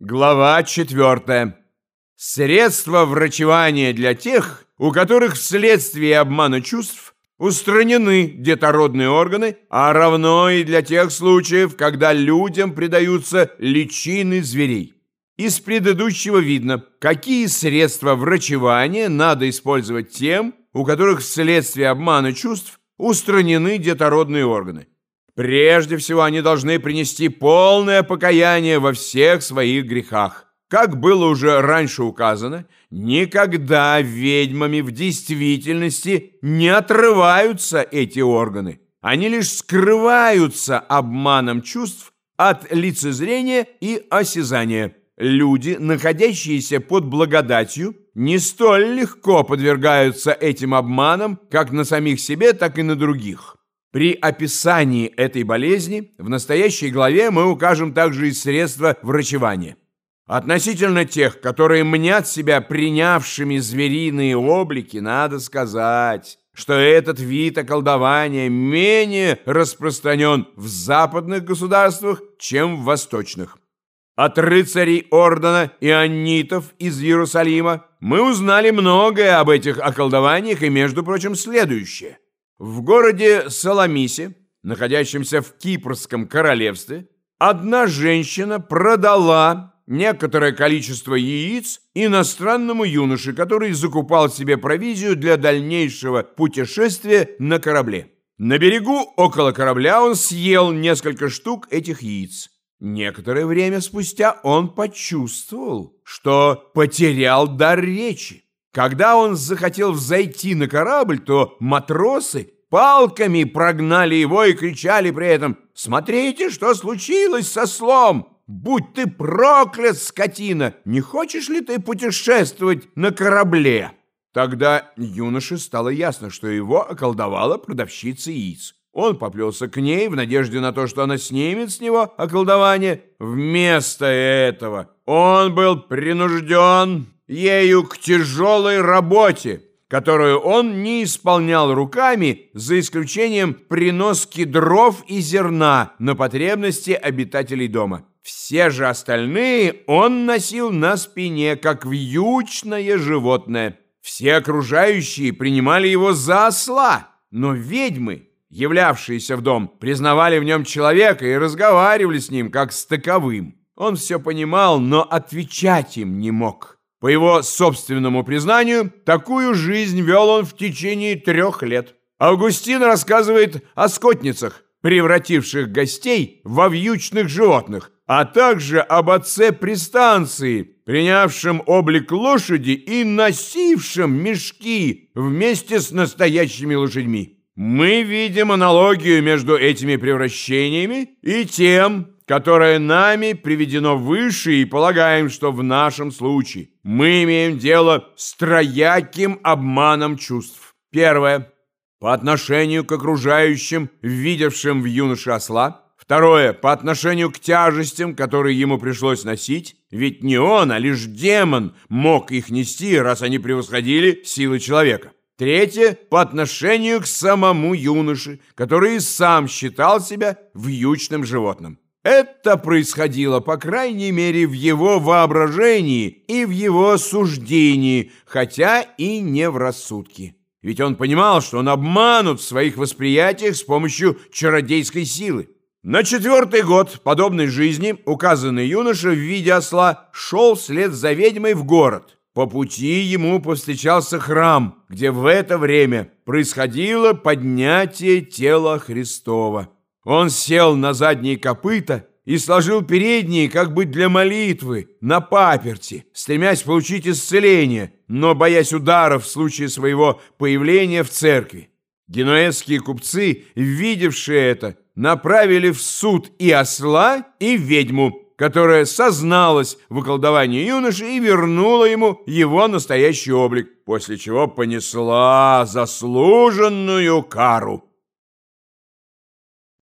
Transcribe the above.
Глава 4. Средства врачевания для тех, у которых вследствие обмана чувств устранены детородные органы, а равно и для тех случаев, когда людям придаются личины зверей. Из предыдущего видно, какие средства врачевания надо использовать тем, у которых вследствие обмана чувств устранены детородные органы. Прежде всего, они должны принести полное покаяние во всех своих грехах. Как было уже раньше указано, никогда ведьмами в действительности не отрываются эти органы. Они лишь скрываются обманом чувств от лицезрения и осязания. Люди, находящиеся под благодатью, не столь легко подвергаются этим обманам как на самих себе, так и на других. При описании этой болезни в настоящей главе мы укажем также и средства врачевания. Относительно тех, которые мнят себя принявшими звериные облики, надо сказать, что этот вид околдования менее распространен в западных государствах, чем в восточных. От рыцарей ордена ионитов из Иерусалима мы узнали многое об этих околдованиях и, между прочим, следующее – в городе Саламисе, находящемся в Кипрском королевстве, одна женщина продала некоторое количество яиц иностранному юноше, который закупал себе провизию для дальнейшего путешествия на корабле. На берегу около корабля он съел несколько штук этих яиц. Некоторое время спустя он почувствовал, что потерял дар речи. Когда он захотел взойти на корабль, то матросы палками прогнали его и кричали при этом «Смотрите, что случилось со слом! Будь ты проклят, скотина! Не хочешь ли ты путешествовать на корабле?» Тогда юноше стало ясно, что его околдовала продавщица яиц. Он поплелся к ней в надежде на то, что она снимет с него околдование. Вместо этого он был принужден ею к тяжелой работе, которую он не исполнял руками, за исключением приноски дров и зерна на потребности обитателей дома. Все же остальные он носил на спине, как вьючное животное. Все окружающие принимали его за осла, но ведьмы, являвшиеся в дом, признавали в нем человека и разговаривали с ним, как с таковым. Он все понимал, но отвечать им не мог. По его собственному признанию, такую жизнь вел он в течение трех лет. Августин рассказывает о скотницах, превративших гостей во вьючных животных, а также об отце пристанции, принявшем облик лошади и носившем мешки вместе с настоящими лошадьми. Мы видим аналогию между этими превращениями и тем, которое нами приведено выше, и полагаем, что в нашем случае мы имеем дело с трояким обманом чувств. Первое. По отношению к окружающим, видевшим в юноше осла. Второе. По отношению к тяжестям, которые ему пришлось носить. Ведь не он, а лишь демон мог их нести, раз они превосходили силы человека. Третье – по отношению к самому юноше, который сам считал себя вьючным животным. Это происходило, по крайней мере, в его воображении и в его суждении, хотя и не в рассудке. Ведь он понимал, что он обманут в своих восприятиях с помощью чародейской силы. На четвертый год подобной жизни указанный юноша в виде осла шел вслед за ведьмой в город. По пути ему повстречался храм, где в это время происходило поднятие тела Христова. Он сел на задние копыта и сложил передние как бы для молитвы, на паперти, стремясь получить исцеление, но боясь ударов в случае своего появления в церкви. Генуэзские купцы, видевшие это, направили в суд и осла, и ведьму, которая созналась в околдовании юноши и вернула ему его настоящий облик, после чего понесла заслуженную кару.